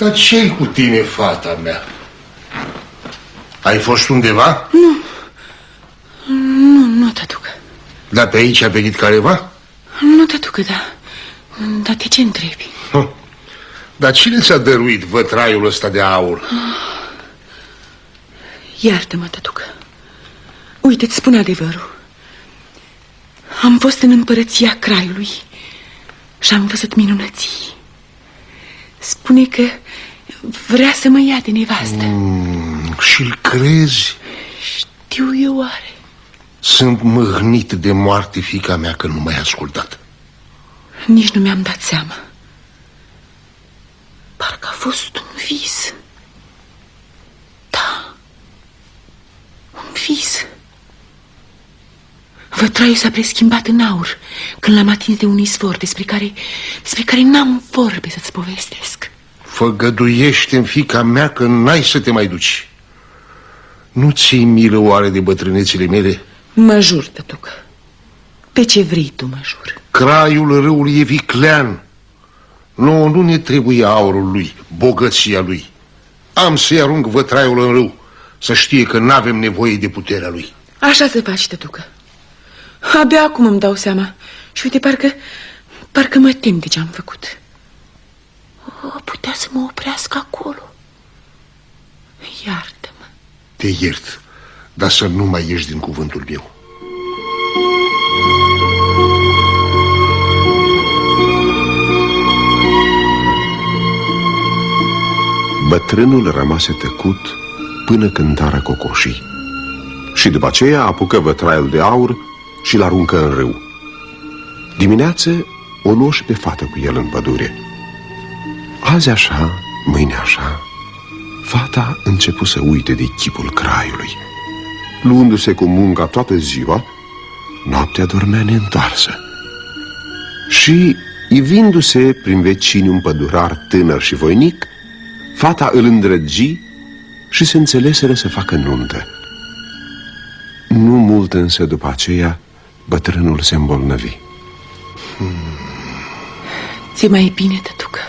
dar ce cu tine, fata mea? Ai fost undeva? Nu. Nu, nu, tătucă. Dar pe aici a venit careva? Nu, tătucă, da. Dar de ce întrebi? Hm. Dar cine ți-a dăruit vătraiul ăsta de aur? Iartă-mă, tătucă. Uite-ți spun adevărul. Am fost în împărăția craiului și am văzut minunății. Spune că vrea să mă ia de nevastă. Mm, Și-l crezi? Știu eu oare. Sunt mâhnit de moarte fica mea că nu m-ai ascultat. Nici nu mi-am dat seama. Parcă a fost un vis. Da. Un vis. Vătraiul s-a preschimbat în aur când l-am atins de un izvor despre care, despre care n-am vorbe să-ți povestesc. Făgăduiește în fica mea că n-ai să te mai duci. Nu ți-i milă oare de bătrânețile mele? Mă jur, tătucă. Pe ce vrei tu, mă jur. Craiul râului e viclean. Nu, nu ne trebuie aurul lui, bogăția lui. Am să-i arunc vătraiul în râu, să știe că n-avem nevoie de puterea lui. Așa se face, tătucă. Abia acum îmi dau seama. Și uite, parcă, parcă mă tem de ce am făcut. O, putea să mă oprească acolo. Iartă-mă. Te iert, dar să nu mai ieși din cuvântul meu. Bătrânul rămase tăcut până cântară cocoșii. Și după aceea apucă vătraiul de aur și-l aruncă în râu. Dimineață o luă și pe fată cu el în pădure. Azi așa, mâine așa, fata începu să uite de chipul craiului. Luându-se cu munca toată ziua, noaptea dormea neîntoarsă. Și, ivindu-se prin vecini un pădurar tânăr și voinic, fata îl îndrăgi și se înțeleseră să facă nuntă. Nu mult însă după aceea, bătrânul se îmbolnăvi. Ți-e mai bine, tătucă?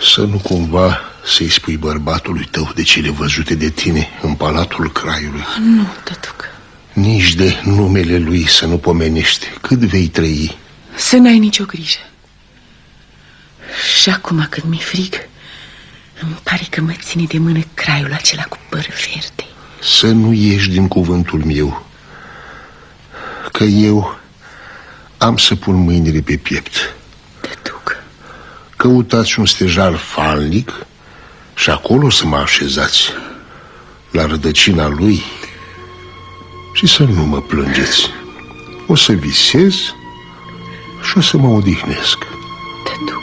Să nu cumva să-i spui bărbatului tău de cele văzute de tine în palatul craiului. Nu, tătucă. Nici de numele lui să nu pomenești cât vei trăi. Să n-ai nicio grijă. Și acum când mi-e frig, îmi pare că mă ține de mână craiul acela cu păr verde. Să nu ieși din cuvântul meu Că eu am să pun mâinile pe piept Tătuc Căutați un stejar falnic Și acolo să mă așezați La rădăcina lui Și să nu mă plângeți. O să visez Și o să mă odihnesc. Tătuc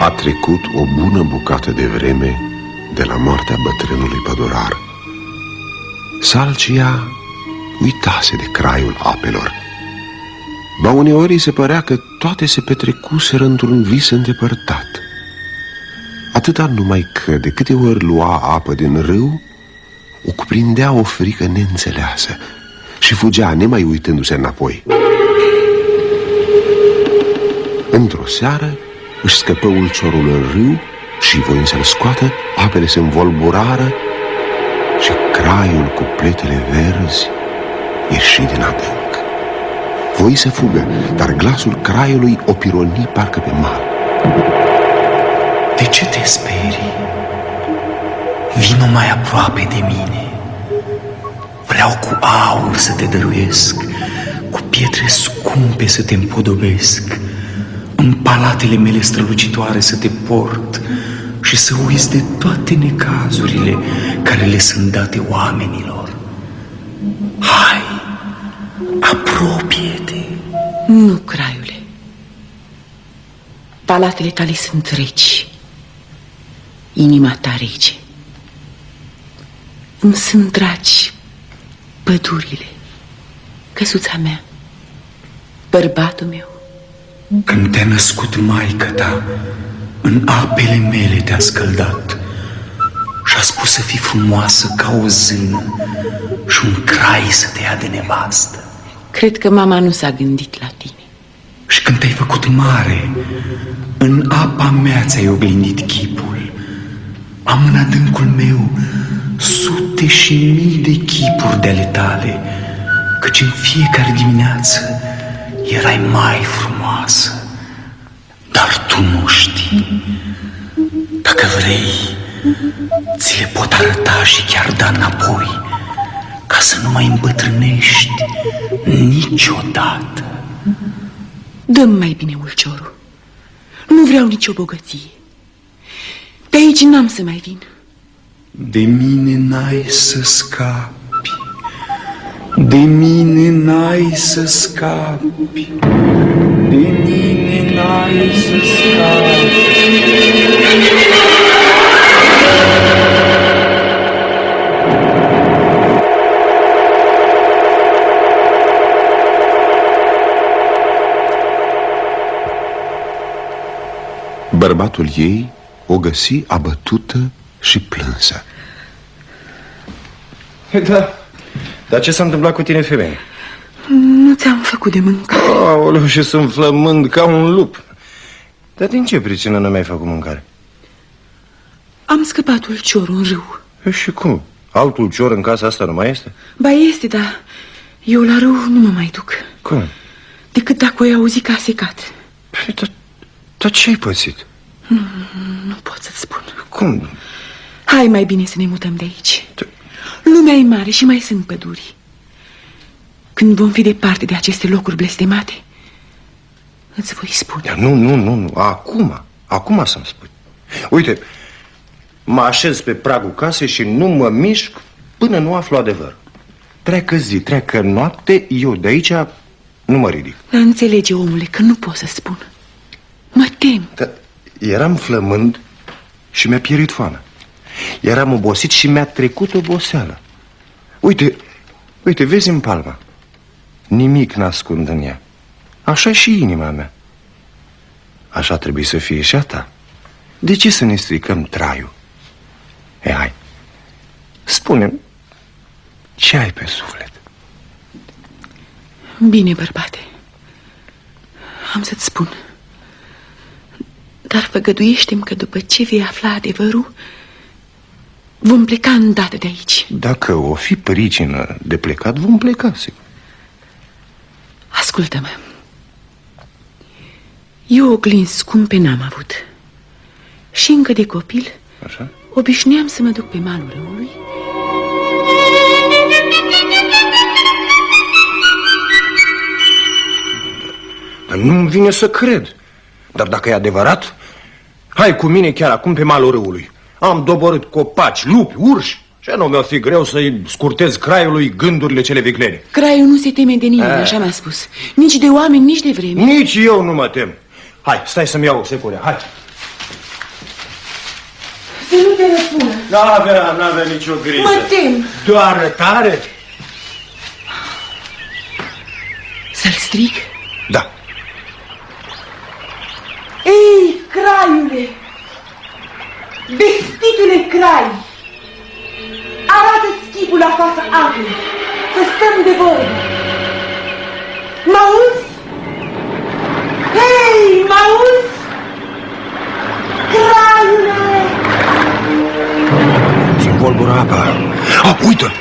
A trecut o bună bucată de vreme de la moartea bătrânului pădurar. Salcia uitase de craiul apelor. Ba uneori îi se părea că toate se petrecuseră într-un vis îndepărtat. Atâta numai că de câte ori lua apă din râu, o cuprindea o frică neînțeleasă și fugea nemai uitându-se înapoi. Într-o seară își scăpă ulciorul în râu și, voind să-l scoată, apele se învolburară și craiul cu pletele verzi ieși din adânc. Voi să fugă, dar glasul craiului o pironi parcă pe mal. De ce te sperii? Vino mai aproape de mine. Vreau cu aur să te dăruiesc, cu pietre scumpe să te împodobesc, în palatele mele strălucitoare să te port și să uiți de toate necazurile care le sunt date oamenilor. Hai, apropie-te! Nu, craiule Palatele tale sunt reci, inima ta rege. Îmi sunt dragi pădurile, căsuța mea, bărbatul meu. Când te-a născut maica ta, în apele mele te-a scăldat și a spus să fii frumoasă ca o zână și un crai să te ia de nevastă. Cred că mama nu s-a gândit la tine. Și când te-ai făcut mare, în apa mea ți-ai oglindit chipul. Am în adâncul meu sute și mii de chipuri de ale tale, căci în fiecare dimineață erai mai frumoasă. Dar tu nu știi. Dacă vrei, ți le pot arăta și chiar da înapoi, ca să nu mai îmbătrânești niciodată. Dăm mai bine ulciorul. Nu vreau nicio bogăție. De aici n-am să mai vin. De mine n-ai să scapi, de mine n-ai să scapi, de mine n-ai să scapi. Bărbatul ei o găsi abătută și plânsă. Da, dar ce s-a întâmplat cu tine, femeie? Nu ți-am făcut de mâncare. Aoleu, și sunt flămând ca un lup. Dar din ce pricină nu mi-ai făcut mâncare? Am scăpat ulciorul în râu. E, și cum? Altul cior în casa asta nu mai este? Ba este, dar eu la râu nu mă mai duc. Cum? Decât dacă o auzi că a secat. Păi, dar, dar ce-ai pățit? Nu, nu pot să-ți spun. Cum? Hai mai bine să ne mutăm de aici. Lumea e mare și mai sunt păduri. Când vom fi departe de aceste locuri blestemate, îți voi spune. Dar nu, nu, nu, nu. Acum, acum să-mi spui. Uite, mă așez pe pragul casei și nu mă mișc până nu aflu adevăr. Treacă zi, treacă noapte, eu de aici nu mă ridic. Dar înțelege, omule, că nu pot să spun. Mă tem. Dar eram flămând și mi-a pierit foamea. Eram obosit și mi-a trecut oboseala. Uite, uite, vezi în palma. Nimic n-ascund în ea. Așa și inima mea. Așa trebuie să fie și a ta. De ce să ne stricăm traiul? E, hai, spune ce ai pe suflet? Bine, bărbate. Am să-ți spun. Dar făgăduiește-mi că după ce vei afla adevărul, vom pleca îndată de aici. Dacă o fi pricină de plecat, vom pleca, sigur. Ascultă-mă. Eu oglins scumpe n-am avut. Și încă de copil Așa? obișnuiam să mă duc pe malul râului Dar nu-mi vine să cred. Dar dacă e adevărat, hai cu mine chiar acum pe malul râului. Am doborât copaci, lupi, urși și nu mi-o fi greu să-i scurtez craiului gândurile cele viclene. Craiul nu se teme de nimeni, Eh. așa mi-a spus Nici de oameni, nici de vreme Nici eu nu mă tem. Hai, stai să-mi iau securea, hai. Să nu te răspună N-avea, n-avea nicio grijă. Mă tem Doar tare? Să-l strig? Da. Ei, craiule Vestitule crai Arată-ți chipul la fața apei Să stăm de vorbă Mă auzi? Hei, mă auzi? Craiule Se învolbură apa. Ah, uite!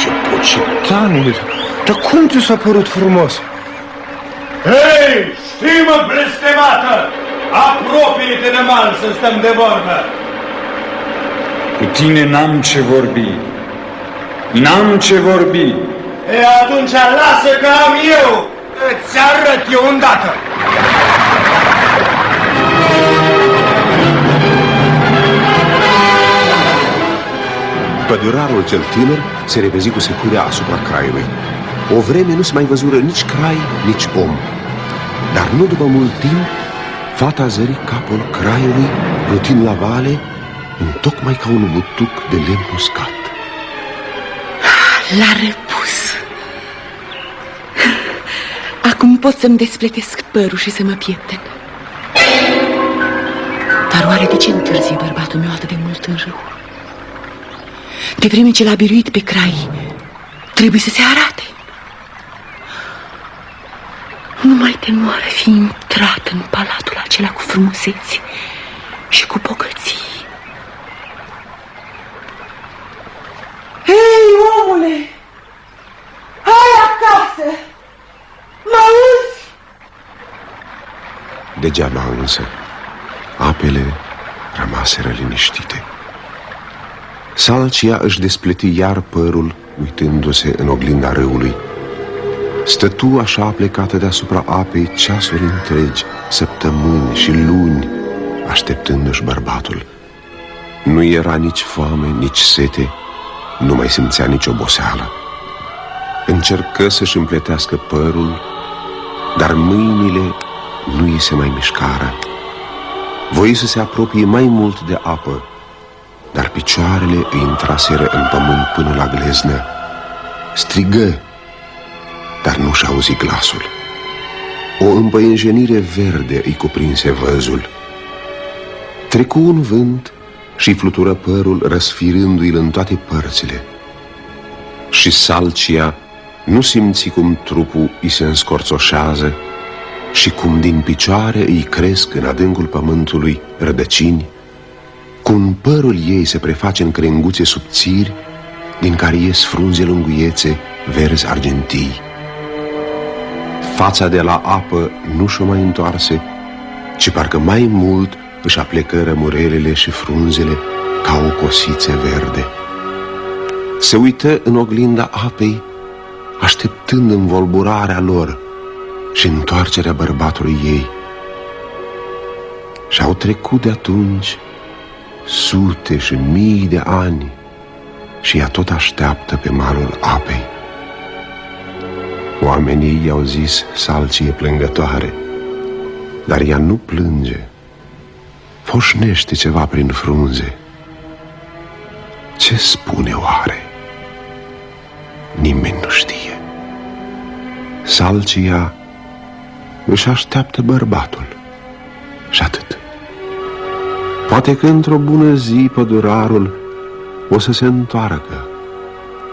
Ce pocitanie! Dar cum ți s-a părut frumos? Hei, stimă blestemată! Apropie-te de mal să stăm de vorbă! Cu tine n-am ce vorbi. N-am ce vorbi. E atunci lasă că am eu! Îți arăt eu îndată! Pădurarul cel tânăr se repezi cu securea asupra craiului. O vreme nu se mai văzură nici crai, nici om. Dar nu după mult timp, Fata zări capul craiului, plutind la vale, tocmai ca un butuc de lemn uscat. L-a răpus. Acum pot să-mi despletesc părul și să mă piepten. Dar oare de ce întârzie bărbatul meu atât de mult în râu? De vreme ce l-a biruit pe crai, trebuie să se arate. Numai de nu ar fi intrat în palatul acela cu frumuseți și cu bogății. Hei, omule! Hai acasă! Mă auzi? Degeaba însă, apele rămaseră liniștite. Salcia își despleti iar părul, uitându-se în oglinda râului. Stătu așa plecată deasupra apei ceasuri întregi, săptămâni și luni, așteptându-și bărbatul. Nu era nici foame, nici sete, nu mai simțea nici oboseală. Încercă să-și împletească părul, dar mâinile nu îi se mai mișcară. Voi să se apropie mai mult de apă, dar picioarele îi intraseră în pământ până la gleznă. Strigă, dar nu-și auzi glasul. O împăienjenire verde îi cuprinse văzul. Trecu un vânt și flutură părul răsfirându-i în toate părțile. Și Salcia nu simți cum trupul îi se înscorțoșează și cum din picioare îi cresc în adâncul pământului rădăcini, cum părul ei se preface în crenguțe subțiri, din care ies frunze lunguiețe verzi argentii. Fața de la apă nu și-o mai întoarse, ci parcă mai mult își aplecă rămurelele și frunzele ca o cosiță verde. Se uită în oglinda apei, așteptând învolburarea lor și întoarcerea bărbatului ei. Și au trecut de atunci sute și mii de ani și ea tot așteaptă pe malul apei. Oamenii i-au zis salcie plângătoare, dar ea nu plânge, foșnește ceva prin frunze. Ce spune oare? Nimeni nu știe. Salcia își așteaptă bărbatul și atât. Poate că într-o bună zi pădurarul o să se întoarcă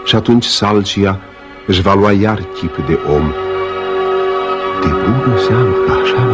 și atunci Salcia își va lua iar chip de om. De bună seamă că așa va fi.